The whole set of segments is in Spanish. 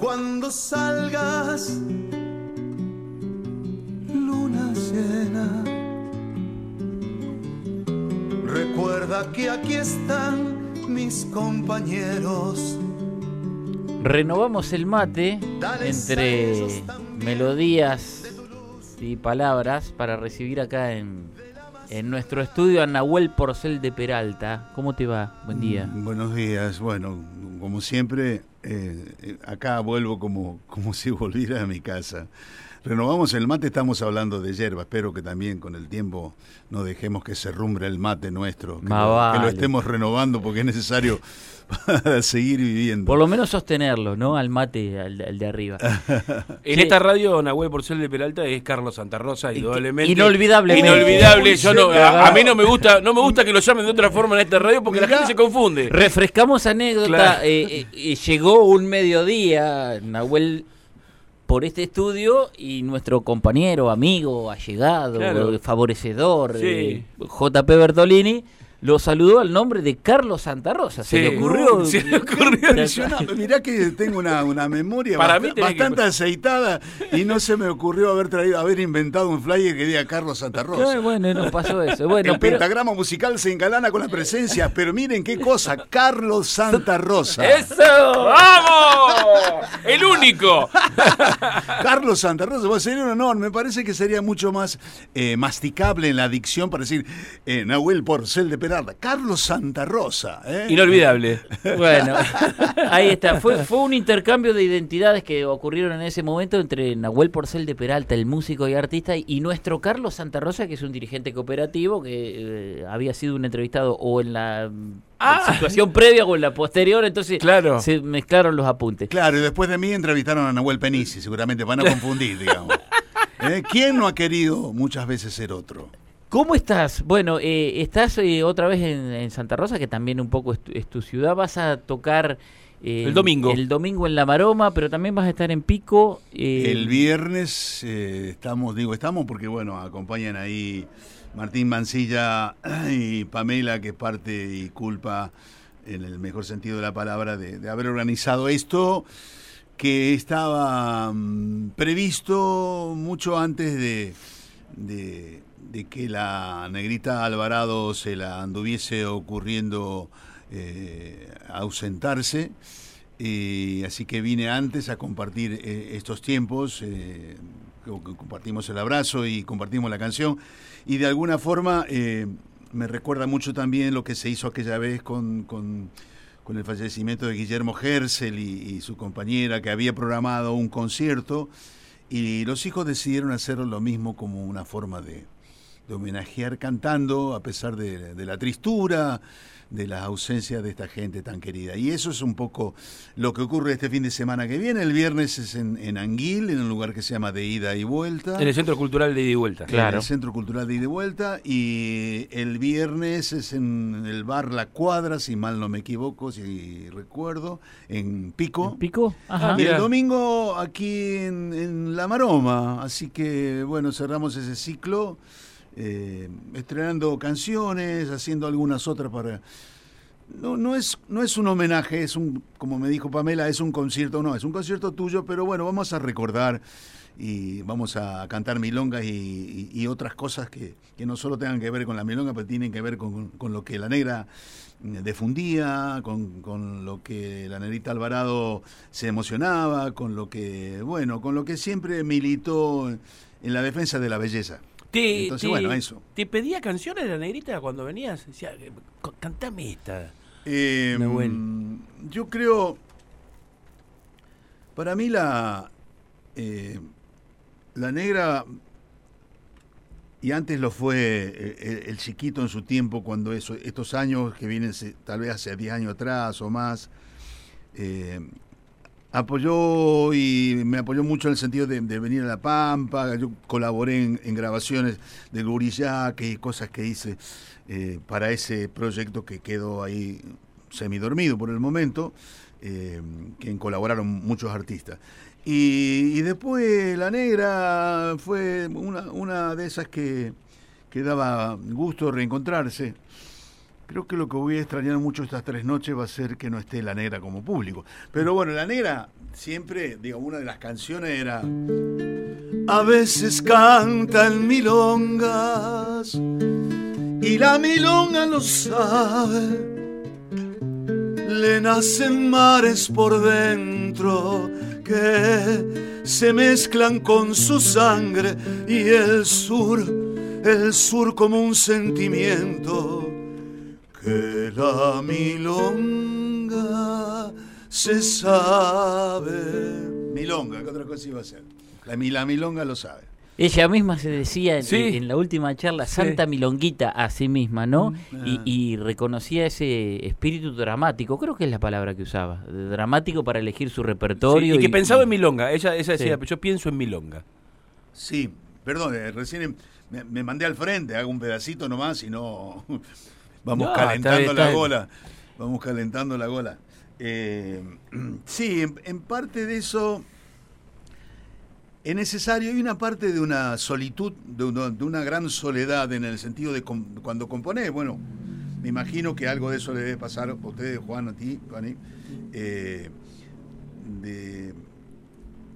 cuando salgas, luna llena. Recuerda que aquí están mis compañeros. Renovamos el mate entre melodías y palabras para recibir acá en, en nuestro estudio a Nahuel Porcel de Peralta. ¿Cómo te va? Buen día. Mm, Buenos días. Bueno, como siempre, eh, eh, acá vuelvo como, como si volviera a mi casa. Renovamos el mate, estamos hablando de hierba. Espero que también con el tiempo no dejemos que se rumbre el mate nuestro. Que, lo estemos renovando porque es necesario para seguir viviendo. Por lo menos sostenerlo, ¿no? Al mate, al, al de arriba. En Sí. esta radio, Nahuel Porcel de Peralta es Carlos Santa Rosa, indudablemente. Inolvidable. Inolvidable. Yo no, Uy, a, a mí no me gusta, no me gusta que lo llamen de otra forma en esta radio porque la gente se confunde. Refrescamos anécdota. Claro. eh, eh, eh, llegó un mediodía, Nahuel, por este estudio y nuestro compañero, amigo, allegado, Claro. favorecedor, Sí. eh, JP Bertolini, lo saludó al nombre de Carlos Santa Rosa. Se Sí. le ocurrió. Se le ocurrió. Impresionante. Mirá que tengo una, una memoria Para bast- mí tenés que- bastante aceitada y no se me ocurrió haber traído, haber inventado un flyer que diga Carlos Santa Rosa. Bueno, nos pasó eso. Bueno, el pero pentagrama musical se engalana con la presencia, pero miren qué cosa, Carlos Santa Rosa. ¡Eso! ¡Vamos! ¡El único! Carlos Santa Rosa, pues sería un honor. Me parece que sería mucho más eh, masticable en la dicción para decir eh, Nahuel Porcel de Carlos Santa Rosa. ¿eh? Inolvidable. Bueno, ahí está. Fue, fue un intercambio de identidades que ocurrieron en ese momento entre Nahuel Porcel de Peralta, el músico y artista, y nuestro Carlos Santa Rosa, que es un dirigente cooperativo que eh, había sido un entrevistado o en la mm, Ah. situación previa o en la posterior, entonces Claro. se mezclaron los apuntes. Claro, y después de mí entrevistaron a Nahuel Penici, seguramente para no confundir, digamos. ¿Eh? ¿Quién no ha querido muchas veces ser otro? ¿Cómo estás? Bueno, eh, estás eh, otra vez en, en Santa Rosa, que también un poco es tu, es tu ciudad. Vas a tocar eh, El domingo. El domingo en La Maroma, pero también vas a estar en Pico. El viernes estamos, digo estamos porque, bueno, acompañan ahí Martín Mancilla y Pamela, que es parte y culpa, en el mejor sentido de la palabra, de, de haber organizado esto que estaba mm, previsto mucho antes de, de, de que la negrita Alvarado se la anduviese ocurriendo eh, ausentarse. Y así que vine antes a compartir eh, estos tiempos, eh, co- co- compartimos el abrazo y compartimos la canción. Y de alguna forma eh, me recuerda mucho también lo que se hizo aquella vez con, con- con el fallecimiento de Guillermo Hersel y, y su compañera, que había programado un concierto. Y los hijos decidieron hacer lo mismo como una forma de, de homenajear cantando, a pesar de, de la tristura, de la ausencia de esta gente tan querida. Y eso es un poco lo que ocurre este fin de semana que viene. El viernes es en, en Anguil, en un lugar que se llama De Ida y Vuelta. En el Centro Cultural de Ida y Vuelta. Claro. En el Centro Cultural de Ida y Vuelta. Y el viernes es en el bar La Cuadra, si mal no me equivoco, si recuerdo, en Pico. ¿En Pico? Ajá. Ah, Y mira. el domingo aquí en, en La Maroma. Así que, bueno, cerramos ese ciclo eh, estrenando canciones, haciendo algunas otras para... No, no, es, no es un homenaje, es un, como me dijo Pamela, es un concierto, no, es un concierto tuyo, pero bueno, vamos a recordar y vamos a cantar milongas y, otras cosas que, que no solo tengan que ver con la milonga, pero tienen que ver con, con lo que la negra eh, difundía, con, con lo que la negrita Alvarado se emocionaba, con lo que, bueno, con lo que siempre militó en la defensa de la belleza. Te, Entonces, te- bueno, eso. ¿Te pedía canciones la negrita cuando venías? Decía, eh, cantame esta. Eh, Nahuel. yo creo, para mí la, eh, la negra, y antes lo fue eh, el, el chiquito en su tiempo, cuando eso, estos años que vienen tal vez hace 10 años atrás o más, eh, apoyó y me apoyó mucho en el sentido de, venir a La Pampa, yo colaboré en, en grabaciones del Gurillaque y cosas que hice eh, para ese proyecto que quedó ahí semidormido por el momento, eh, que colaboraron muchos artistas. Y, después La Negra fue una, de esas que daba gusto reencontrarse. Creo que lo que voy a extrañar mucho estas tres noches va a ser que no esté La Negra como público. Pero bueno, La Negra siempre, digo, una de las canciones era A veces cantan milongas y la milonga lo sabe. Le nacen mares por dentro que se mezclan con su sangre y el sur, el sur como un sentimiento que la milonga se sabe. Milonga, ¿qué otra cosa iba a ser? La, la Milonga lo sabe. Ella misma se decía en, Sí. en la última charla, Santa Milonguita a sí misma, ¿no? Y, Ah. y reconocía ese espíritu dramático, creo que es la palabra que usaba, dramático para elegir su Sí, repertorio. y que pensaba en Milonga. Ella, ella decía, Sí. yo pienso en Milonga. Sí, perdón, eh, recién em- me, me mandé al frente, hago un pedacito nomás y no. Vamos No, está calentando bien, está la gola. Vamos calentando la gola. Eh, sí, en, en parte de eso es necesario. Hay una parte de una solitud, de, uno- de una gran soledad en el sentido de com- cuando componés. Bueno, me imagino que algo de eso le debe pasar a ustedes, Juan, a ti, Juani. eh, de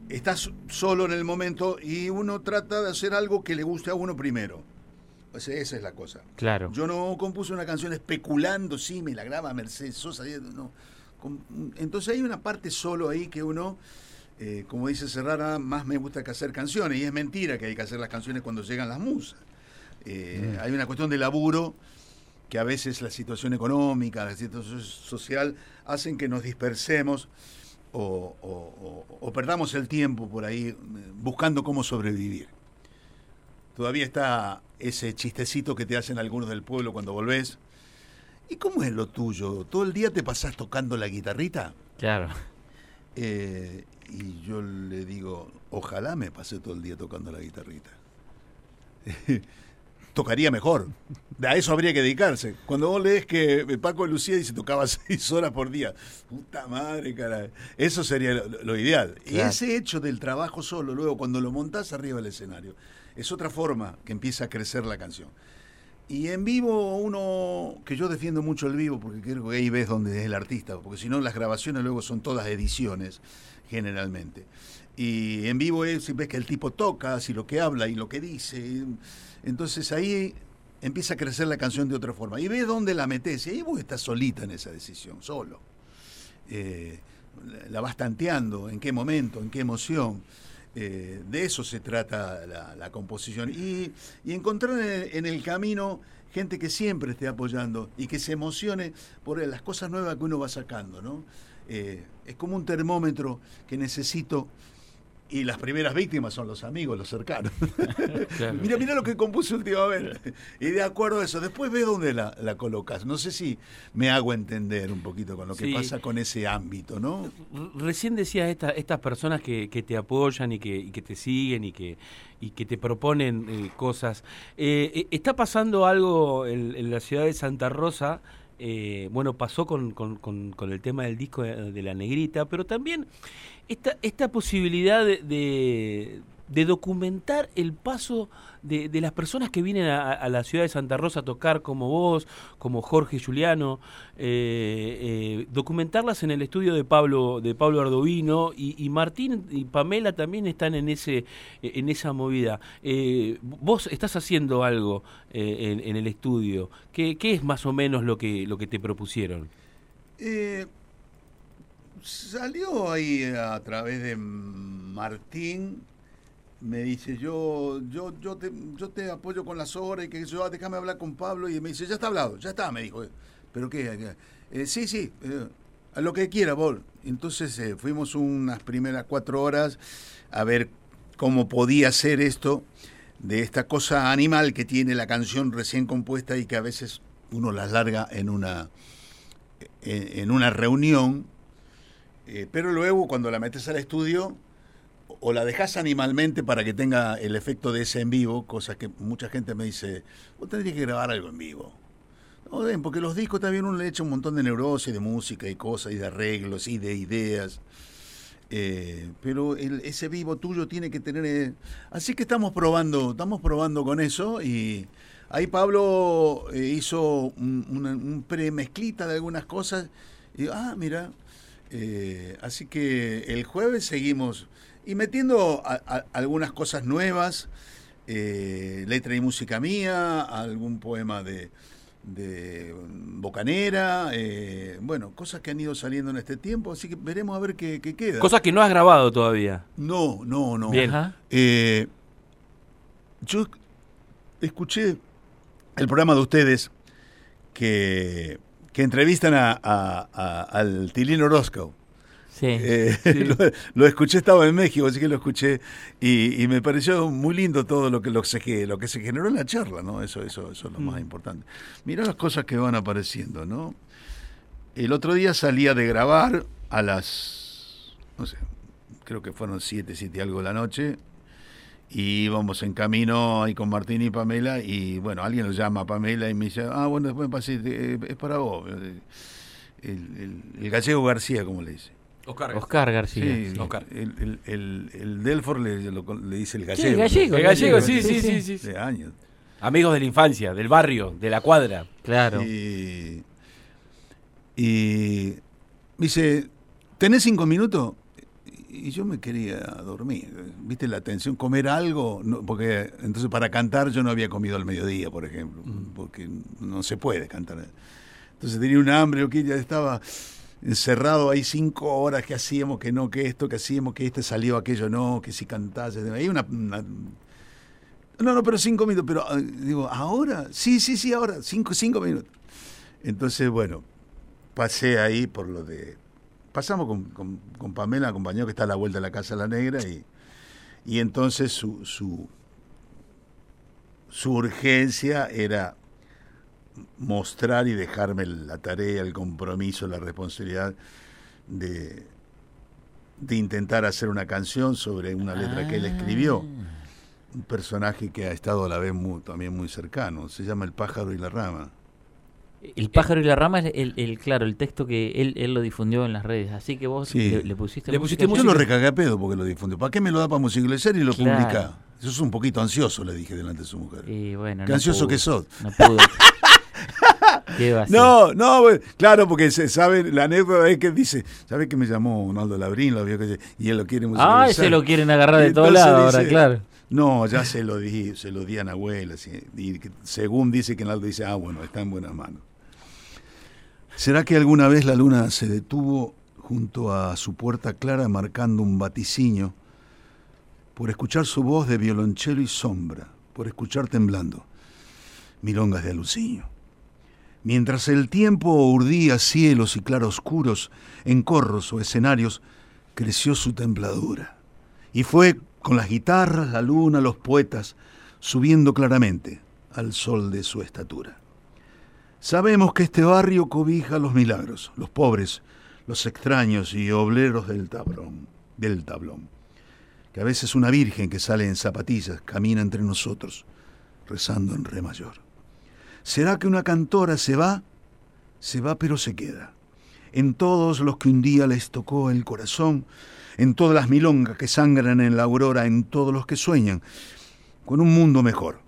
estás solo en el momento y uno trata de hacer algo que le guste a uno primero. Esa es la cosa. Claro. Yo no compuse una canción especulando, sí, me la graba Mercedes Sosa. No. Entonces hay una parte solo ahí que uno, eh, como dice Serrara, más me gusta que hacer canciones. Y es mentira que hay que hacer las canciones cuando llegan las musas. Eh, Hay una cuestión de laburo que a veces la situación económica, la situación social, hacen que nos dispersemos o, o- o- o perdamos el tiempo por ahí eh, buscando cómo sobrevivir. Todavía está ese chistecito que te hacen algunos del pueblo cuando volvés. ¿Y cómo es lo tuyo? ¿Todo el día te pasás tocando la guitarrita? Claro. Eh, y yo le digo, ojalá me pasé todo el día tocando la guitarrita. Tocaría mejor. A eso habría que dedicarse. Cuando vos lees que Paco Lucía dice tocaba seis horas por día. Puta madre, cara. Eso sería lo, lo ideal. Y ese hecho del trabajo solo, luego cuando lo montás arriba del escenario, es otra forma que empieza a crecer la canción. Y en vivo uno, que yo defiendo mucho el vivo, porque creo que ahí ves donde es el artista, porque si no las grabaciones luego son todas ediciones, generalmente. Y en vivo es, ves que el tipo toca, si lo que habla y lo que dice. Entonces ahí empieza a crecer la canción de otra forma. Y ves dónde la metes. Y ahí vos estás solita en esa decisión, solo. Eh, la vas tanteando, en qué momento, en qué emoción. Eh, de eso se trata la, composición. Y, encontrar en el, en el camino gente que siempre esté apoyando y que se emocione por las cosas nuevas que uno va sacando. ¿no? Eh, es como un termómetro que necesito. Y las primeras víctimas son los amigos, los cercanos. Claro. mira, mira lo que compuse últimamente. Y de acuerdo a eso, después ve dónde la, la colocas. No sé si me hago entender un poquito con lo que Sí. pasa con ese ámbito, ¿no? Recién decías esta, estas personas que, que te apoyan y que, y que te siguen y que, y que te proponen eh, cosas. Eh, eh, está pasando algo en, en la ciudad de Santa Rosa. eh, bueno, pasó con, con- con- con el tema del disco de, de la negrita, pero también esta, esta posibilidad de, de- documentar el paso de, de las personas que vienen a, la ciudad de Santa Rosa a tocar como vos, como Jorge Juliano, eh, eh, documentarlas en el estudio de Pablo de Pablo Ardovino y, Martín y Pamela también están en ese en esa movida. Eh, vos estás haciendo algo en, en el estudio. ¿Qué, qué es más o menos lo que lo que te propusieron? Salió ahí a través de Martín. Me dice, yo, yo, yo te, yo te apoyo con las obras y que yo, déjame hablar con Pablo. Y me dice, ya está hablado, ya está, me dijo. ¿Pero qué? Eh, sí, sí, eh, a lo que quiera, Bol. Entonces eh, fuimos unas primeras cuatro horas a ver cómo podía ser esto de esta cosa animal que tiene la canción recién compuesta y que a veces uno las larga en una en, en una reunión, eh, pero luego cuando la metes al estudio o la dejas animalmente para que tenga el efecto de ese en vivo, cosa que mucha gente me dice, vos tendrías que grabar algo en vivo. No, ven, porque los discos también uno le echa un montón de neurosis, de música y cosas, y de arreglos, y de ideas. Eh, pero el- ese vivo tuyo tiene que tener... eh, así que estamos probando, estamos probando con eso y ahí Pablo eh, hizo un, una- un premezclita de algunas cosas y ah, mira, Eh, así que el jueves seguimos y metiendo a- a- algunas cosas nuevas, eh, letra y música mía, algún poema de, de Bocanera, eh, bueno, cosas que han ido saliendo en este tiempo, así que veremos a ver qué, qué queda. Cosas que no has grabado todavía. No, no, no. Bien. Eh, yo escuché el programa de ustedes que, que entrevistan a, a- a- al Tilín Orozco. Sí. Eh, lo, lo escuché, estaba en México, así que lo escuché y, y me pareció muy lindo todo lo que, lo, se, que- lo que se generó en la charla, ¿no? Eso, eso, eso es lo más importante. Mirá las cosas que van apareciendo, ¿no? El otro día salía de grabar a las, no sé, creo que fueron siete, siete y algo de la noche, y íbamos en camino ahí con Martín y Pamela, y bueno, alguien lo llama a Pamela y me dice, ah, bueno, después pasé, eh, es para vos, el, el- el gallego García, como le dice. Oscar. Oscar García. Sí, Oscar. El, el, el, el Delfor le, lo- le dice el Sí, gallego. gallego. El gallego, sí, sí, sí, sí, sí. De años. Amigos de la infancia, del barrio, de la cuadra. Claro. Y, y me dice, ¿tenés cinco minutos? Y yo me quería dormir, ¿viste la tensión? ¿Comer algo? No, porque entonces para cantar yo no había comido al mediodía, por ejemplo, porque no se puede cantar. Entonces tenía un hambre, que ya estaba encerrado ahí cinco horas, que hacíamos, que no, que esto, que hacíamos, que este salió, aquello no, que si cantase. Hay una, una- no, no, pero cinco minutos, pero ah, digo, ¿ahora? Sí, sí, sí, ahora, cinco, cinco minutos. Entonces, bueno, pasé ahí por lo de... Pasamos con, con, con Pamela, compañero que está a la vuelta de la Casa de la Negra, y, y entonces su, su, su urgencia era mostrar y dejarme la tarea, el compromiso, la responsabilidad de, de intentar hacer una canción sobre una letra que él escribió. Un personaje que ha estado a la vez muy- también muy cercano. Se llama El pájaro y la rama. El pájaro y la rama es el, el- claro, el texto que él, él lo difundió en las redes. Así que vos Sí. le, le pusiste Le música. pusiste Yo música. lo recagué a pedo porque lo difundió. ¿Para qué me lo da para musicalizar y lo Claro. publica? Eso es un poquito ansioso, le dije delante de su mujer. Y bueno, Qué no ansioso pudo, que sos. No pudo. ¿Qué va a hacer? No, no, claro, porque se sabe, la anécdota es que dice, ¿sabe que me llamó Ronaldo Labrín? Lo vio que, y él lo quiere musicalizar. Ah, se lo quieren agarrar de todos lados ahora, claro. No, ya se lo di, se lo di a Nahuel, así, y según dice que Naldo dice, ah, bueno, está en buenas manos. ¿Será que alguna vez la luna se detuvo junto a su puerta clara marcando un vaticinio por escuchar su voz de violonchelo y sombra, por escuchar temblando milongas de alucinio? Mientras el tiempo urdía cielos y claroscuros en corros o escenarios, creció su templadura. Y fue con las guitarras, la luna, los poetas, subiendo claramente al sol de su estatura. Sabemos que este barrio cobija los milagros, los pobres, los extraños y obreros del tablón, del tablón. Que a veces una virgen que sale en zapatillas camina entre nosotros, rezando en re mayor. ¿Será que una cantora se va? Se va pero se queda. En todos los que un día les tocó el corazón, en todas las milongas que sangran en la aurora, en todos los que sueñan con un mundo mejor.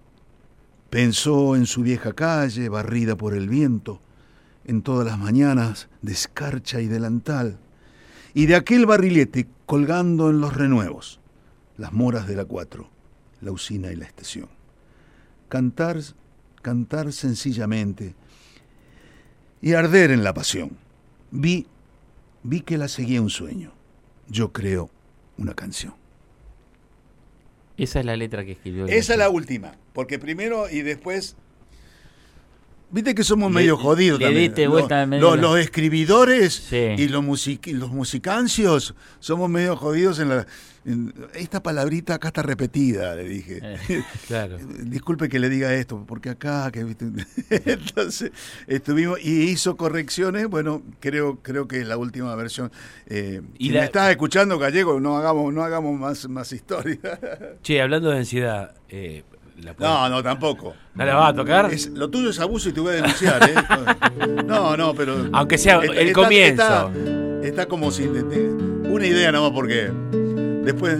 Pensó en su vieja calle, barrida por el viento, en todas las mañanas de escarcha y delantal, y de aquel barrilete colgando en los renuevos, las moras de la cuatro, la usina y la estación. Cantar, cantar sencillamente y arder en la pasión. Vi, vi que la seguía un sueño. Yo creo una canción. Esa es la letra que escribió. Esa es la última, porque primero y después. Viste que somos Le- medio jodidos le también. diste Los- vuelta medio los, los escribidores Sí. y los, music- los musicancios somos medio jodidos en la. en- esta palabrita acá está repetida, le dije. Eh. Claro. Disculpe que le diga esto, porque acá, que viste. Entonces, estuvimos y hizo correcciones. Bueno, creo, creo que es la última versión. Eh, Y si la- me estás escuchando, Gallego, no hagamos, no hagamos más, más historia. Che, hablando de ansiedad, eh, no, no, tampoco. ¿No la vas a tocar? Lo tuyo es abuso y te voy a denunciar, ¿eh? No, no, pero. Aunque sea el comienzo. Está, como si. Una idea nomás, porque después.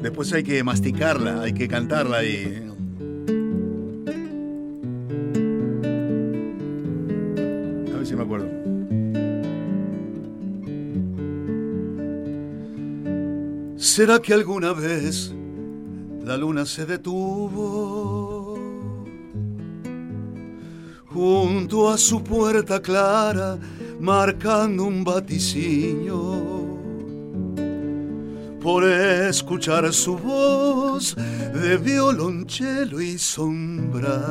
Después hay que masticarla, hay que cantarla y. ¿eh? A ver si me acuerdo. ¿Será que alguna vez la luna se detuvo? Junto a su puerta clara, marcando un vaticinio. Por escuchar su voz de violonchelo y sombra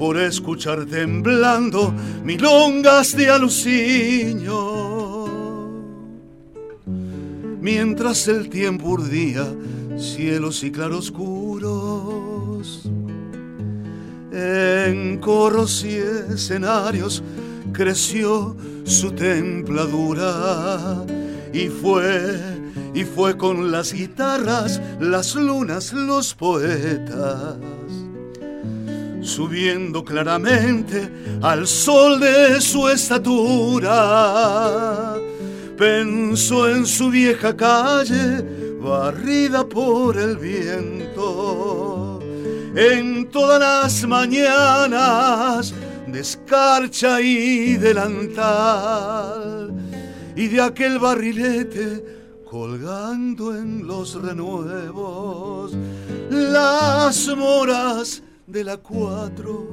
por escuchar temblando milongas de alucinio. Mientras el tiempo urdía cielos y claroscuros, en coros y escenarios creció su templadura y fue, y fue con las guitarras, las lunas, los poetas subiendo claramente al sol de su estatura. Pensó en su vieja calle, barrida por el viento, en todas las mañanas de escarcha y delantal, y de aquel barrilete colgando en los renuevos las moras de la cuatro,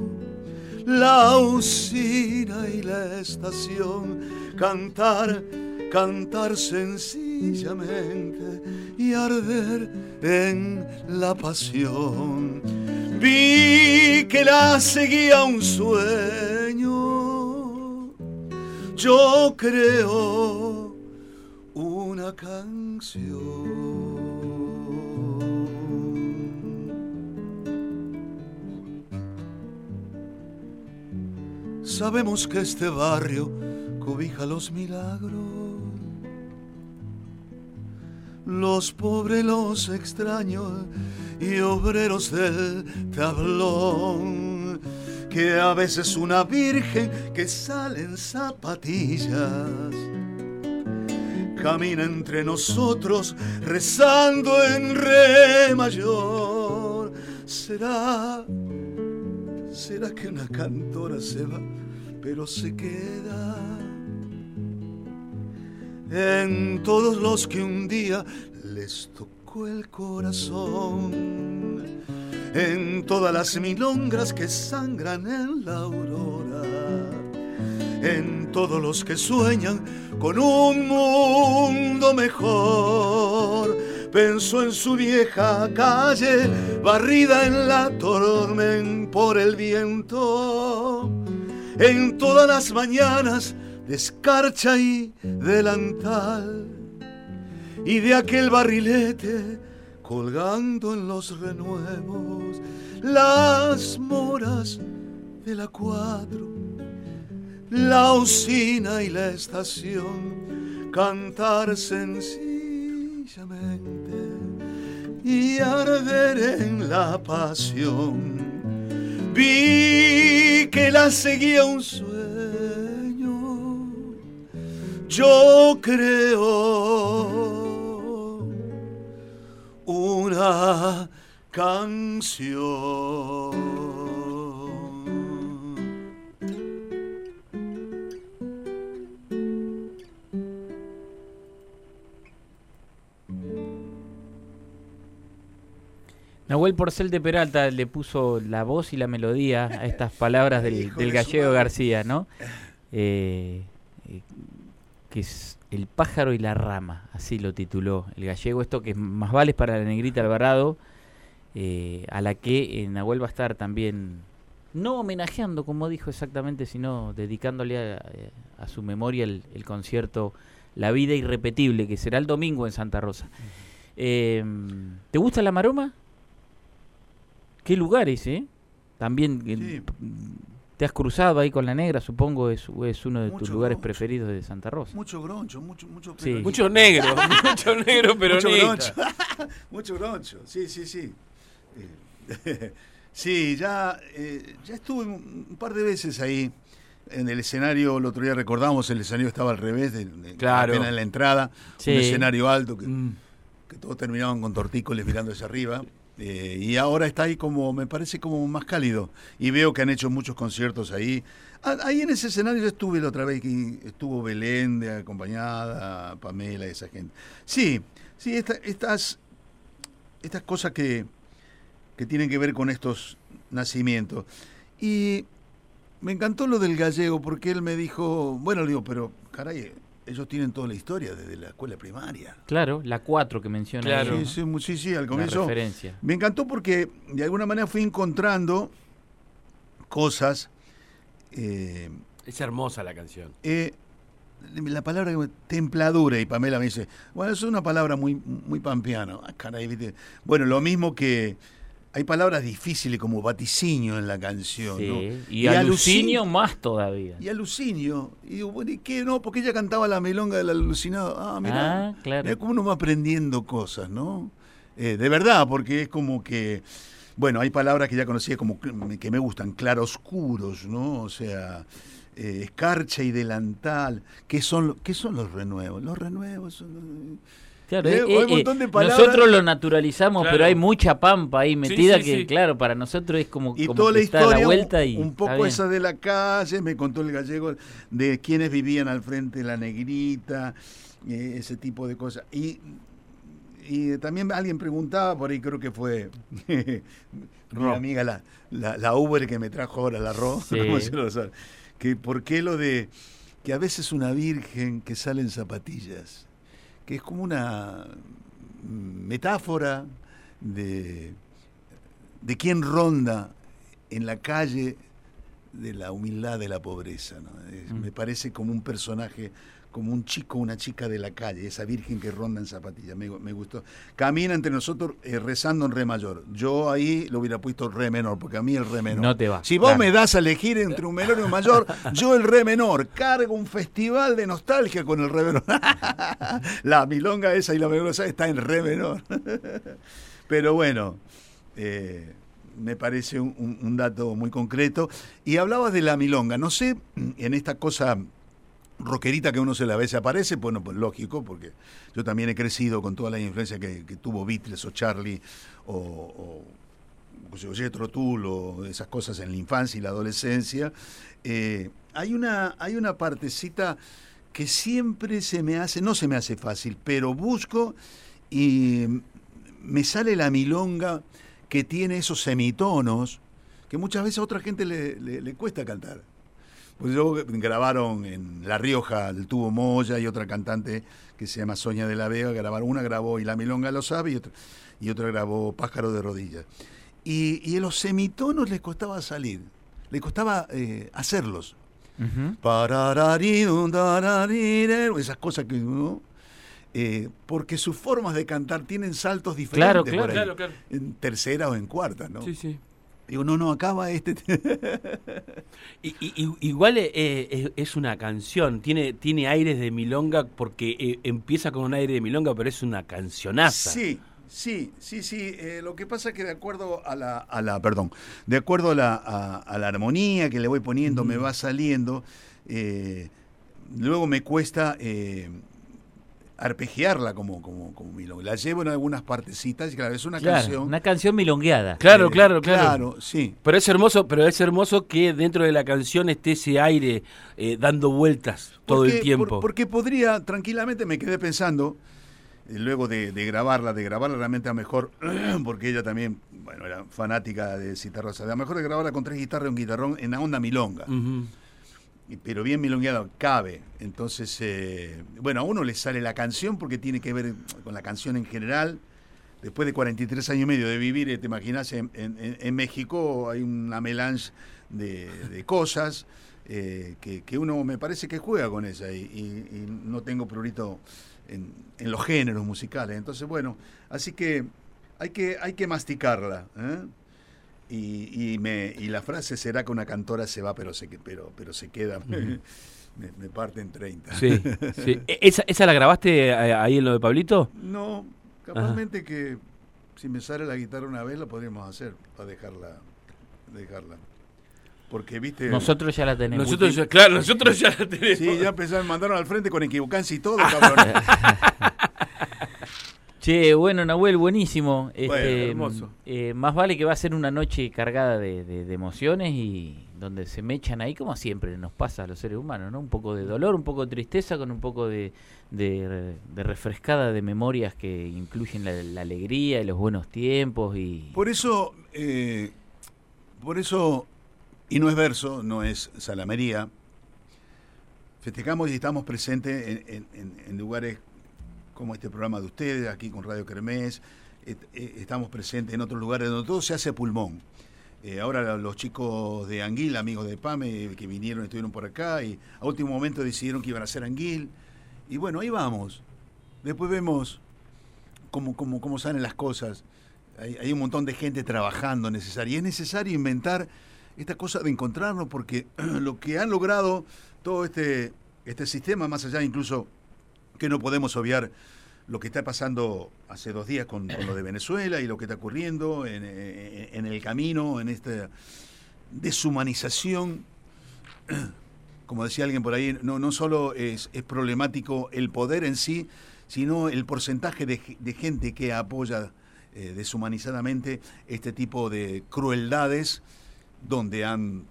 la usina y la estación, cantar, cantar sencillamente y arder en la pasión. Vi que la seguía un sueño, yo creo una canción. Sabemos que este barrio cobija los milagros. Los pobres, los extraños y obreros del tablón. Que a veces una virgen que sale en zapatillas camina entre nosotros rezando en re mayor. Será, será que una cantora se va pero se queda en todos los que un día les tocó el corazón, en todas las milongras que sangran en la aurora, en todos los que sueñan con un mundo mejor. Pensó en su vieja calle, barrida en la tormenta por el viento. En todas las mañanas de escarcha y delantal y de aquel barrilete colgando en los renuevos las moras de la cuadro, la usina y la estación, cantar sencillamente y arder en la pasión. Vi que la seguía un sueño, yo creo una canción. Nahuel Porcel de Peralta le puso la voz y la melodía a estas palabras del, gallego García, ¿no? Eh, eh, que es El pájaro y la rama, así lo tituló el gallego. Esto que más vale para la negrita Alvarado, eh, a la que Nahuel va a estar también, no homenajeando, como dijo exactamente, sino dedicándole a, su memoria el, concierto La vida irrepetible, que será el domingo en Santa Rosa. ¿Te gusta la maroma? qué lugares, ¿eh? También eh, te has cruzado ahí con la negra, supongo, es, es uno de tus lugares preferidos de Santa Rosa. Mucho groncho, mucho, mucho, sí. mucho negro, mucho negro, pero mucho groncho. mucho groncho, sí, sí, sí. Eh, sí, ya, eh, ya estuve un par de veces ahí en el escenario, el otro día recordamos, el escenario estaba al revés, de, claro. apenas en la entrada, un escenario alto que, mm. que todos terminaban con tortícoles mirando hacia arriba. Eh, y ahora está ahí como, me parece como más cálido. Y veo que han hecho muchos conciertos ahí. Ah, ahí en ese escenario yo estuve la otra vez, que estuvo Belén de acompañada, Pamela, esa gente. Sí, sí, estas, estas cosas que, que tienen que ver con estos nacimientos. Y me encantó lo del gallego porque él me dijo, bueno, le digo, pero caray, ellos tienen toda la historia desde la escuela primaria. Claro, la 4 que menciona. Claro. Sí, sí, sí, al comienzo. referencia. Me encantó porque de alguna manera fui encontrando cosas. Eh, es hermosa la canción. Eh, la palabra templadura, y Pamela me dice, bueno, eso es una palabra muy, muy pampeana. Ah, caray, bueno, lo mismo que hay palabras difíciles como vaticinio en la canción. Y, alucinio más todavía. Y alucinio. Y digo, bueno, ¿y qué? No, porque ella cantaba la milonga del alucinado. Ah, mira. Ah, claro. como uno va aprendiendo cosas, ¿no? Eh, de verdad, porque es como que. Bueno, hay palabras que ya conocía como que me gustan, claroscuros, ¿no? O sea, eh, escarcha y delantal. ¿Qué son, ¿Qué son los renuevos? Los renuevos son. Claro, eh, eh, nosotros lo naturalizamos, pero hay mucha pampa ahí metida que, claro, para nosotros es como, y toda la historia, vuelta y un poco esa de la calle, me contó el gallego de quienes vivían al frente de la negrita, eh, ese tipo de cosas. Y, y también alguien preguntaba, por ahí creo que fue mi amiga la, la, Uber que me trajo ahora el arroz, que por qué lo de que a veces una virgen que sale en zapatillas que es como una metáfora de, de quien ronda en la calle de la humildad de la pobreza. Mm. Me parece como un personaje como un chico, una chica de la calle, esa virgen que ronda en zapatillas, me, gustó. Camina entre nosotros eh, rezando en re mayor. Yo ahí lo hubiera puesto re menor, porque a mí el re menor. No te va. Si vos me das a elegir entre un menor y un mayor, yo el re menor. Cargo un festival de nostalgia con el re menor. la milonga esa y la menor está en re menor. Pero bueno, eh, me parece un, un dato muy concreto. Y hablabas de la milonga. No sé, en esta cosa rockerita que uno se la ve se aparece, bueno, pues lógico, porque yo también he crecido con toda la influencia que, tuvo Beatles o Charlie o, o, Jethro Tull o esas cosas en la infancia y la adolescencia. Eh, hay, una, hay una partecita que siempre se me hace, no se me hace fácil, pero busco y me sale la milonga que tiene esos semitonos que muchas veces a otra gente le cuesta cantar. Pues yo grabaron en La Rioja, el tubo Moya y otra cantante que se llama Soña de la Vega, grabaron, una grabó Y la Milonga lo sabe y otra, y otra grabó Pájaro de Rodillas. Y, y en los semitonos les costaba salir, les costaba eh, hacerlos. Esas cosas que ¿no? Eh, porque sus formas de cantar tienen saltos diferentes claro, claro, claro, en tercera o en cuarta, ¿no? Sí, sí. Digo, no, no, acaba este. y, igual eh, eh, es, una canción, tiene, tiene aires de milonga porque eh, empieza con un aire de milonga, pero es una cancionaza. Sí, sí, sí, sí. lo que pasa es que de acuerdo a la, a la perdón, de acuerdo a la, a, la armonía que le voy poniendo, me va saliendo. luego me cuesta arpegiarla como, como, como milonga. La llevo en algunas partecitas y claro, es una canción. Una canción milongueada. Claro, eh, claro, claro. Claro, sí. Pero es hermoso, pero es hermoso que dentro de la canción esté ese aire eh, dando vueltas todo el tiempo. porque podría, tranquilamente me quedé pensando, eh, luego de, grabarla, de grabarla realmente a mejor, porque ella también, bueno, era fanática de Citarrosa, a lo mejor de grabarla con tres guitarras y un guitarrón en la onda milonga pero bien milongueado, cabe. Entonces, eh, bueno, a uno le sale la canción porque tiene que ver con la canción en general. Después de 43 años y medio de vivir, eh, te imaginas, en, México hay una melange de, cosas eh, que, uno me parece que juega con esa y, no tengo prurito en, los géneros musicales. Entonces, bueno, así que hay que, hay que masticarla. Y, y, me, y la frase será que una cantora se va, pero se, pero, pero se queda. me, parte en 30. Sí, sí. ¿E, ¿Esa, ¿Esa la grabaste eh, ahí en lo de Pablito? No, capazmente que si me sale la guitarra una vez la podríamos hacer para dejarla. dejarla. Porque, viste. Nosotros ya la tenemos. Nosotros ya, claro, nosotros ya la tenemos. Sí, ya empezaron, mandaron al frente con equivocancia y todo, cabrón. Che, bueno, Nahuel, buenísimo. Este, hermoso. eh, más vale que va a ser una noche cargada de, de- de emociones y donde se mechan ahí, como siempre nos pasa a los seres humanos, ¿no? Un poco de dolor, un poco de tristeza, con un poco de, refrescada de memorias que incluyen la, la alegría y los buenos tiempos y... Por eso, eh, por eso, y no es verso, no es salamería, festejamos y estamos presentes en, en- en- en lugares como este programa de ustedes, aquí con Radio Kermés, eh, estamos presentes en otros lugares donde todo se hace a pulmón. Eh, ahora los chicos de Anguil, amigos de PAME, que vinieron, estuvieron por acá y a último momento decidieron que iban a hacer Anguil. Y bueno, ahí vamos. Después vemos cómo, cómo, cómo salen las cosas. Hay, un montón de gente trabajando necesario. Y es necesario inventar esta cosa de encontrarnos porque lo que han logrado todo este, este sistema, más allá incluso que no podemos obviar lo que está pasando hace dos días con, lo de Venezuela y lo que está ocurriendo en, en- el camino, en esta deshumanización. Como decía alguien por ahí, no, no solo es, es problemático el poder en sí, sino el porcentaje de gente que apoya eh, deshumanizadamente este tipo de crueldades donde han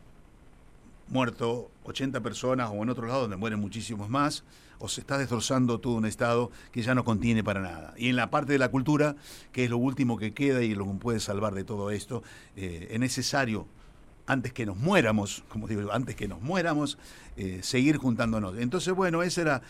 muerto 80 personas o en otros lados donde mueren muchísimos más, o se está destrozando todo un Estado que ya no contiene para nada. Y en la parte de la cultura, que es lo último que queda y lo que puede salvar de todo esto, eh, es necesario, antes que nos muéramos, como digo, antes que nos muéramos, eh, seguir juntándonos. Entonces, bueno, esa era,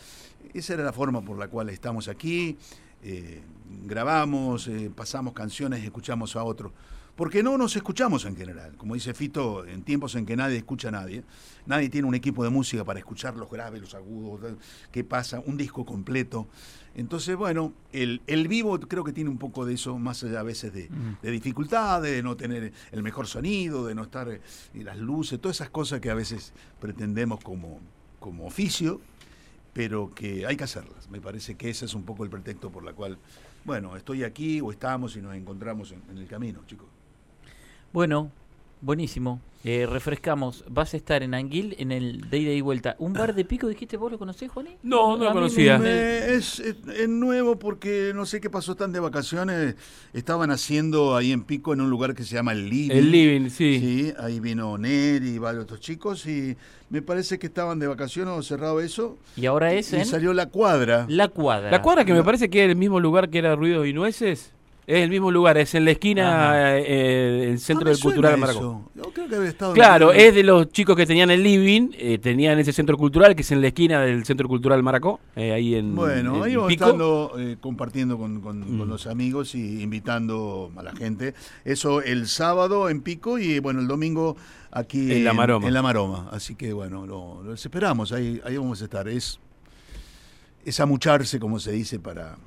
esa era la forma por la cual estamos aquí. eh, grabamos, pasamos canciones, escuchamos a otros. Porque no nos escuchamos en general. Como dice Fito, en tiempos en que nadie escucha a nadie, nadie tiene un equipo de música para escuchar los graves, los agudos, qué pasa, un disco completo. Entonces, bueno, el, el vivo creo que tiene un poco de eso, más allá a veces de, de dificultades, de no tener el mejor sonido, de no estar eh, y las luces, todas esas cosas que a veces pretendemos como, como oficio, pero que hay que hacerlas. Me parece que ese es un poco el pretexto por la cual, bueno, estoy aquí o estamos y nos encontramos en, en el camino, chicos. Bueno, buenísimo. Eh, refrescamos. Vas a estar en Anguil en el de ida y vuelta. ¿Un bar de pico dijiste vos lo conocés, Juaní? No, no lo conocía. me- Me- es, es- es nuevo porque no sé qué pasó, están de vacaciones. Estaban haciendo ahí en Pico en un lugar que se llama El Living. El living, sí. Sí, ahí vino Neri y varios otros chicos y me parece que estaban de vacaciones o cerrado eso. Y ahora es y en salió la cuadra. La Cuadra. La cuadra que me parece que es el mismo lugar que era Ruidos y Nueces. Es el mismo lugar, es en la esquina, Ajá. eh, el Centro del Cultural de Maracó. Yo creo que había estado en Claro, es de los chicos que tenían el living, eh, tenían ese centro cultural que es en la esquina del Centro Cultural Maracó, eh, ahí en Bueno, en ahí vamos estando eh, compartiendo con, con- con Mm. los amigos y invitando a la gente. Eso el sábado en Pico y bueno, el domingo aquí En La Maroma. En La Maroma. Así que bueno, lo- los esperamos, ahí, ahí vamos a estar. Es, es amucharse, como se dice, para,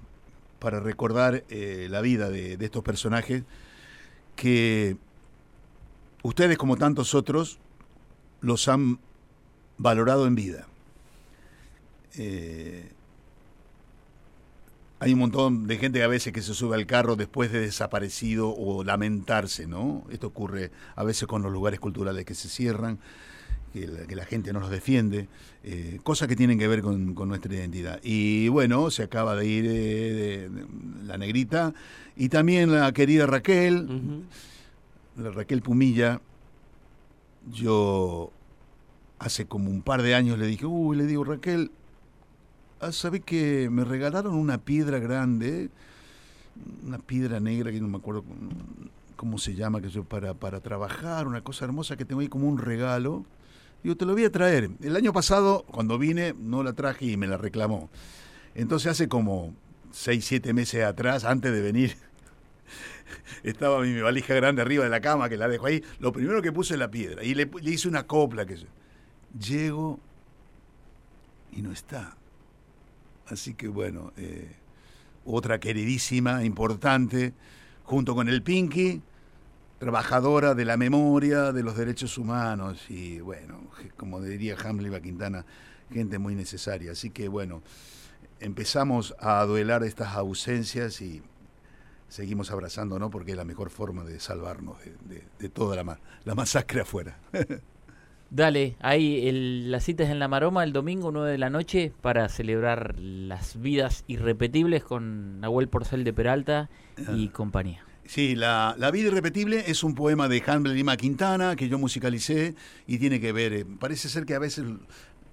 para recordar eh, la vida de, estos personajes que ustedes, como tantos otros, los han valorado en vida. Eh, hay un montón de gente a veces que se sube al carro después de desaparecido o lamentarse, ¿no? Esto ocurre a veces con los lugares culturales que se cierran, que la, que la gente no los defiende, eh, cosas que tienen que ver con, con nuestra identidad. Y bueno, se acaba de ir eh, de- de la negrita y también la querida Raquel, la Raquel Pumilla, yo hace como un par de años le dije, uy, le digo, Raquel, ah, ¿sabés que me regalaron una piedra grande? Una piedra negra que no me acuerdo cómo- cómo se llama, que yo para, para trabajar, una cosa hermosa que tengo ahí como un regalo. Digo, te lo voy a traer. El año pasado, cuando vine, no la traje y me la reclamó. Entonces hace como seis, siete meses atrás, antes de venir, estaba mi valija grande arriba de la cama, que la dejo ahí. Lo primero que puse es la piedra. Y le, le hice una copla. que Llego y no está. Así que bueno, eh, otra queridísima, importante, junto con el Pinky, trabajadora de la memoria, de los derechos humanos y bueno, como diría Hamlet Quintana, gente muy necesaria. Así que bueno, empezamos a duelar estas ausencias y seguimos abrazándonos porque es la mejor forma de salvarnos de, de- de toda la, ma- la masacre afuera. Dale, ahí la cita es en La Maroma el domingo 9 de la noche para celebrar las vidas irrepetibles con Nahuel Porcel de Peralta y ah. compañía. Sí, la, vida irrepetible es un poema de Hamble Lima Quintana que yo musicalicé y tiene que ver, eh, parece ser que a veces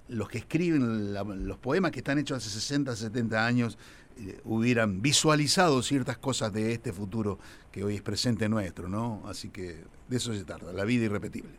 los que escriben los poemas que están hechos hace 60, 70 años eh, hubieran visualizado ciertas cosas de este futuro que hoy es presente nuestro, ¿no? Así que de eso se trata, la vida irrepetible.